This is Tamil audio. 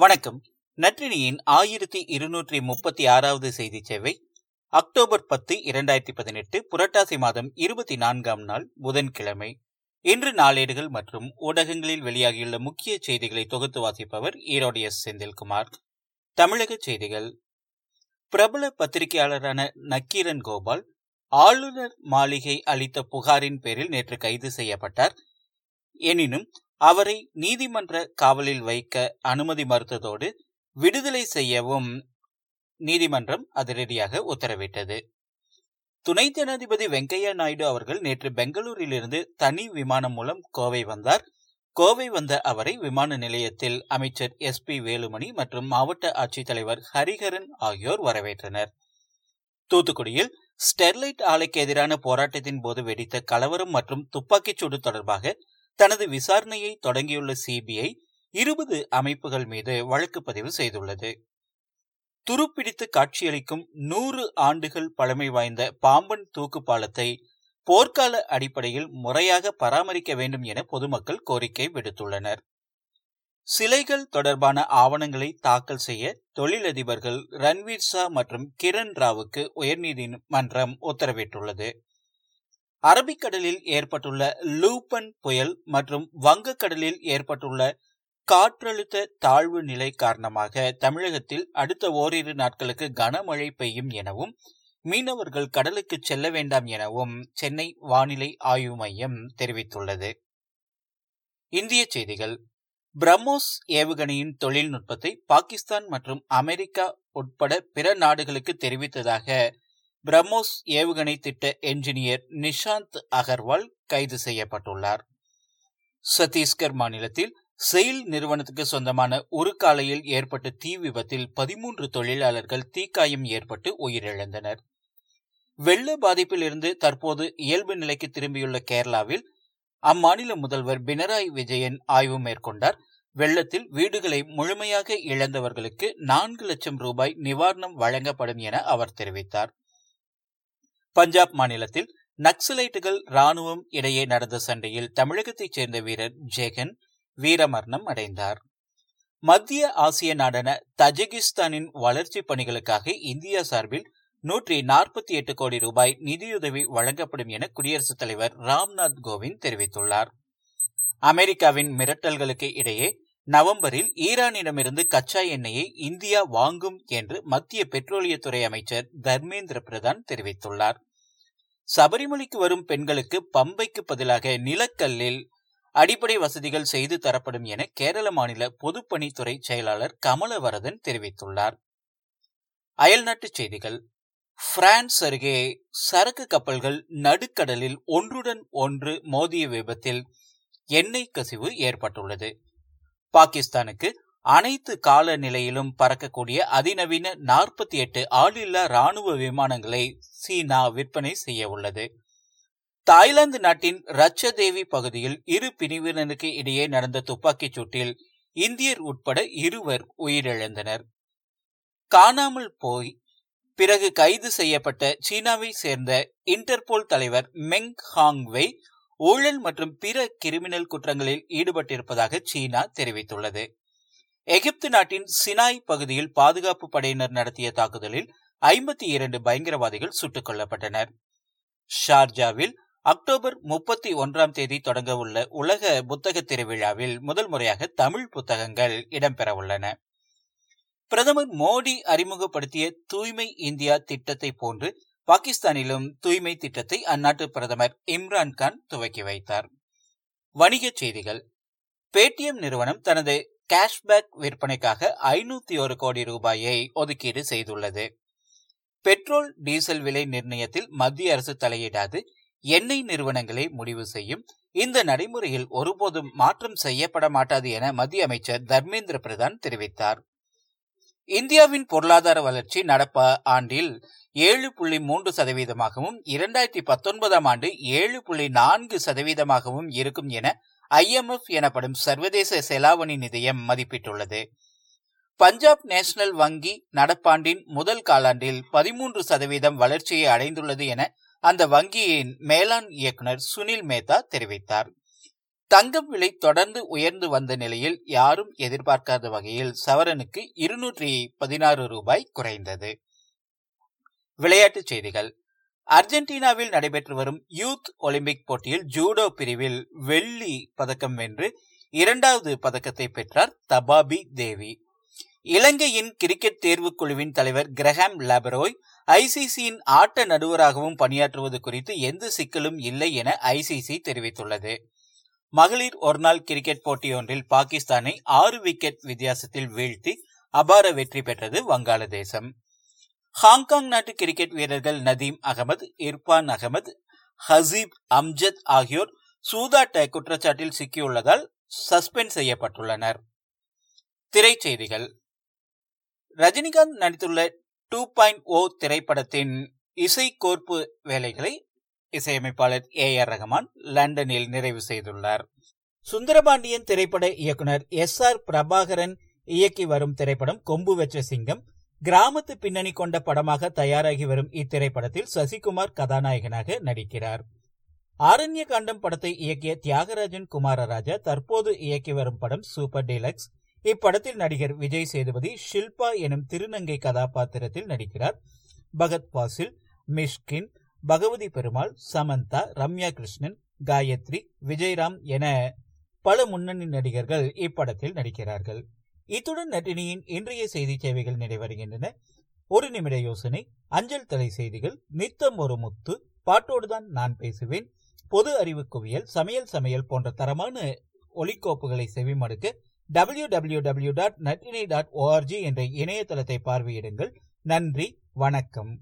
வணக்கம். நற்றினியின் ஆயிரத்தி இருநூற்றி முப்பத்தி ஆறாவது செய்தி சேவை அக்டோபர் பத்து இரண்டாயிரத்தி பதினெட்டு புரட்டாசி மாதம் இருபத்தி நான்காம் நாள் புதன்கிழமை. இன்று நாளேடுகள் மற்றும் ஊடகங்களில் வெளியாகியுள்ள முக்கிய செய்திகளை தொகுத்து வாசிப்பவர் ஈரோடு எஸ். செந்தில்குமார். தமிழக செய்திகள். பிரபல பத்திரிகையாளரான நக்கீரன் கோபால் ஆளுநர் மாளிகை அளித்த புகாரின் பேரில் நேற்று கைது செய்யப்பட்டார். எனினும் அவரை நீதிமன்ற காவலில் வைக்க அனுமதி மறுத்ததோடு விடுதலை செய்யவும் நீதிமன்றம் அதிரடியாக உத்தரவிட்டது. துணை ஜனாதிபதி வெங்கையா நாயுடு அவர்கள் நேற்று பெங்களூரிலிருந்து தனி விமானம் மூலம் கோவை வந்தார். கோவை வந்த அவரை விமான நிலையத்தில் அமைச்சர் எஸ் பி வேலுமணி மற்றும் மாவட்ட ஆட்சித்தலைவர் ஹரிஹரன் ஆகியோர் வரவேற்றனர். தூத்துக்குடியில் ஸ்டெர்லைட் ஆலைக்கு எதிரான போராட்டத்தின் போது வெடித்த கலவரம் மற்றும் துப்பாக்கிச்சூடு தொடர்பாக தனது விசாரணையை தொடங்கியுள்ள சிபிஐ இருபது அமைப்புகள் மீது வழக்கு பதிவு செய்துள்ளது. துருப்பிடித்து காட்சியளிக்கும் நூறு ஆண்டுகள் பழமை வாய்ந்த பாம்பன் தூக்கு பாலத்தை போர்க்கால அடிப்படையில் முறையாக பராமரிக்க வேண்டும் என பொதுமக்கள் கோரிக்கை விடுத்துள்ளனர். சிலைகள் தொடர்பான ஆவணங்களை தாக்கல் செய்ய தொழிலதிபர்கள் ரன்வீர் ஷா மற்றும் கிரண் ராவுக்கு உயர்நீதிமன்றம் உத்தரவிட்டுள்ளது. அரபிக்கடலில் ஏற்பட்டுள்ள லூபன் புயல் மற்றும் வங்கக்கடலில் ஏற்பட்டுள்ள காற்றழுத்த தாழ்வு நிலை காரணமாக தமிழகத்தில் அடுத்த ஓரிரு நாட்களுக்கு கனமழை பெய்யும் எனவும் மீனவர்கள் கடலுக்கு செல்ல வேண்டாம் எனவும் சென்னை வானிலை ஆய்வு மையம் தெரிவித்துள்ளது. இந்திய செய்திகள். பிரம்மோஸ் ஏவுகணையின் தொழில்நுட்பத்தை பாகிஸ்தான் மற்றும் அமெரிக்கா உட்பட பிற நாடுகளுக்கு தெரிவித்ததாக பிரம்மோஸ் ஏவுகணை திட்ட என்ஜினியர் நிஷாந்த் அகர்வால் கைது செய்யப்பட்டுள்ளார். சத்தீஸ்கர் மாநிலத்தில் செயில் நிறுவனத்துக்கு சொந்தமான உருக்காலையில் ஏற்பட்ட தீ விபத்தில் பதிமூன்று தொழிலாளர்கள் தீக்காயம் ஏற்பட்டு உயிரிழந்தனர். வெள்ள பாதிப்பில் இருந்து தற்போது இயல்பு நிலைக்கு திரும்பியுள்ள கேரளாவில் அம்மாநில முதல்வர் பினராயி விஜயன் ஆய்வு மேற்கொண்டார். வெள்ளத்தில் வீடுகளை முழுமையாக இழந்தவர்களுக்கு நான்கு லட்சம் ரூபாய் நிவாரணம் வழங்கப்படும் என அவர் தெரிவித்தார். பஞ்சாப் மாநிலத்தில் நக்சலைட்டுகள் ராணுவம் இடையே நடந்த சண்டையில் தமிழகத்தைச் சேர்ந்த வீரர் ஜெகன் வீரமரணம் அடைந்தார். மத்திய ஆசிய நாடான தஜகிஸ்தானின் வளர்ச்சிப் பணிகளுக்காக இந்தியா சார்பில் நூற்றி நாற்பத்தி எட்டு கோடி ரூபாய் நிதியுதவி வழங்கப்படும் என குடியரசுத் தலைவர் ராம்நாத் கோவிந்த் தெரிவித்துள்ளார். அமெரிக்காவின் மிரட்டல்களுக்கு இடையே நவம்பரில் ஈரானிடமிருந்து கச்சா எண்ணெயை இந்தியா வாங்கும் என்று மத்திய பெட்ரோலியத்துறை அமைச்சர் தர்மேந்திர பிரதான் தெரிவித்துள்ளார். சபரிமலைக்கு வரும் பெண்களுக்கு பம்பைக்கு பதிலாக நிலக்கல்லில் அடிப்படை வசதிகள் செய்து தரப்படும் என கேரள மாநில பொதுப்பணித்துறை செயலாளர் கமலவரதன் தெரிவித்துள்ளார். அயல்நாட்டுச் செய்திகள். பிரான்ஸ் அருகே சரக்கு கப்பல்கள் நடுக்கடலில் ஒன்றுடன் ஒன்று மோதிய விபத்தில் எண்ணெய் கசிவு ஏற்பட்டுள்ளது. பாகிஸ்தானுக்கு அனைத்து கால நிலையிலும் பறக்கக்கூடிய அதிநவீன நாற்பத்தி எட்டு ஆளில்லா ராணுவ விமானங்களை சீனா விற்பனை செய்ய உள்ளது. தாய்லாந்து நாட்டின் ரச்சதேவி பகுதியில் இரு பிரிவினருக்கு இடையே நடந்த துப்பாக்கிச் சூட்டில் இந்தியர் உட்பட இருவர் உயிரிழந்தனர். காணாமல் போய் பிறகு கைது செய்யப்பட்ட சீனாவை சேர்ந்த இன்டர்போல் தலைவர் மெங் ஹாங்வை ஊழல் மற்றும் பிற கிரிமினல் குற்றங்களில் ஈடுபட்டிருப்பதாக சீனா தெரிவித்துள்ளது. எகிப்து நாட்டின் சினாய் பகுதியில் பாதுகாப்பு படையினர் நடத்திய தாக்குதலில் ஐம்பத்தி இரண்டு பயங்கரவாதிகள் சுட்டுக் கொல்லப்பட்டனர். ஷார்ஜாவில் அக்டோபர் முப்பத்தி ஒன்றாம் தேதி தொடங்க உள்ள உலக புத்தக திருவிழாவில் முதல் முறையாக தமிழ் புத்தகங்கள் இடம்பெறவுள்ளன பிரதமர் மோடி அறிமுகப்படுத்திய தூய்மை இந்தியா திட்டத்தை போன்று பாகிஸ்தானிலும் தூய்மை திட்டத்தை அந்நாட்டு பிரதமர் இம்ரான்கான் துவக்கி வைத்தார். வணிகச் செய்திகள். பேடிஎம் நிறுவனம் தனது கேஷ்பேக் விற்பனைக்காக ஐநூத்தி ஒரு கோடி ரூபாயை ஒதுக்கீடு செய்துள்ளது. பெட்ரோல் டீசல் விலை நிர்ணயத்தில் மத்திய அரசு தலையிடாது. எண்ணெய் நிறுவனங்களே முடிவு செய்யும். இந்த நடைமுறையில் ஒருபோதும் மாற்றம் செய்யப்பட மாட்டாது என மத்திய அமைச்சர் தர்மேந்திர பிரதான் தெரிவித்தார். இந்தியாவின் பொருளாதார வளர்ச்சி நடப்பு ஆண்டில் ஏழு புள்ளி மூன்று சதவீதமாகவும் இரண்டாயிரத்தி பத்தொன்பதாம் ஆண்டு ஏழு புள்ளி நான்கு சதவீதமாகவும் இருக்கும் என ஐஎம்எஃப் எனப்படும் சர்வதேச செலாவணி நிதியம் மதிப்பிட்டுள்ளது. பஞ்சாப் நேஷனல் வங்கி நடப்பாண்டின் முதல் காலாண்டில் பதிமூன்று சதவீதம் வளர்ச்சியை அடைந்துள்ளது என அந்த வங்கியின் மேலாண் இயக்குநர் சுனில் மேத்தா தெரிவித்தார். தங்கம் விலை தொடர்ந்து உயர்ந்து வந்த நிலையில் யாரும் எதிர்பார்க்காத வகையில் சவரனுக்கு இருநூற்றி பதினாறு ரூபாய் குறைந்தது. விளையாட்டுச் செய்திகள். அர்ஜென்டினாவில் நடைபெற்று வரும் யூத் ஒலிம்பிக் போட்டியில் ஜூடோ பிரிவில் வெள்ளி பதக்கம் வென்று இரண்டாவது பதக்கத்தை பெற்றார் தபாபி தேவி. இலங்கையின் கிரிக்கெட் தேர்வுக் குழுவின் தலைவர் கிரஹாம் லாபரோய் ஐசிசியின் ஆட்ட நடுவராகவும் பணியாற்றுவது குறித்து எந்த சிக்கலும் இல்லை என ஐசிசி தெரிவித்துள்ளது. மகளிர் ஒருநாள் கிரிக்கெட் போட்டியொன்றில் பாகிஸ்தானை ஆறு விக்கெட் வித்தியாசத்தில் வீழ்த்தி அபார வெற்றி பெற்றது வங்காளதேசம். ஹாங்காங் நாட்டு கிரிக்கெட் வீரர்கள் நதீம் அகமது இர்பான் அகமது ஹசீப் அம்ஜத் ஆகியோர் சூதாட்ட குற்றச்சாட்டில் சிக்கியுள்ளதால் சஸ்பெண்ட் செய்யப்பட்டுள்ளனர். திரைச்செய்திகள். ரஜினிகாந்த் நடித்துள்ள டூ பாயிண்ட் ஓ திரைப்படத்தின் இசை கோர்ப்பு வேலைகளை இசையமைப்பாளர் ஏ ஆர் ரஹமான் லண்டனில் நிறைவு செய்துள்ளார். சுந்தரபாண்டியன் திரைப்பட இயக்குனர் எஸ் ஆர் பிரபாகரன் இயக்கி வரும் திரைப்படம் கொம்பு வச்ச சிங்கம் கிராமத்து பின்னணி கொண்ட படமாக தயாராகி வரும் இத்திரைப்படத்தில் சசிகுமார் கதாநாயகனாக நடிக்கிறார். ஆரண்ய காண்டம் படத்தை இயக்கிய தியாகராஜன் குமாரராஜா தற்போது இயக்கி வரும் படம் சூப்பர் டீலக்ஸ். இப்படத்தில் நடிகர் விஜய் சேதுபதி ஷில்பா எனும் திருநங்கை கதாபாத்திரத்தில் நடிக்கிறார். பகத் பாசில் மிஷ்கின் பகவதி பெருமாள் சமந்தா ரம்யா கிருஷ்ணன் காயத்ரி விஜயராம் என பல முன்னணி நடிகர்கள் இப்படத்தில் நடிக்கிறார்கள். இத்துடன் நட்டினியின் இன்றைய செய்தி சேவைகள் நிறைவருகின்றன ஒரு நிமிட யோசனை அஞ்சல் தலை செய்திகள் நித்தம் ஒரு முத்து பாட்டோடுதான் நான் பேசுவேன் பொது அறிவு குவியல் சமையல் சமையல் போன்ற தரமான ஒலிக்கோப்புகளை செவிமடுக்க டபிள்யூ டபிள்யூ டபிள்யூ டாட் நட்டினை டாட் ஓஆர்ஜி என்ற இணையதளத்தை பார்வையிடுங்கள். நன்றி வணக்கம்.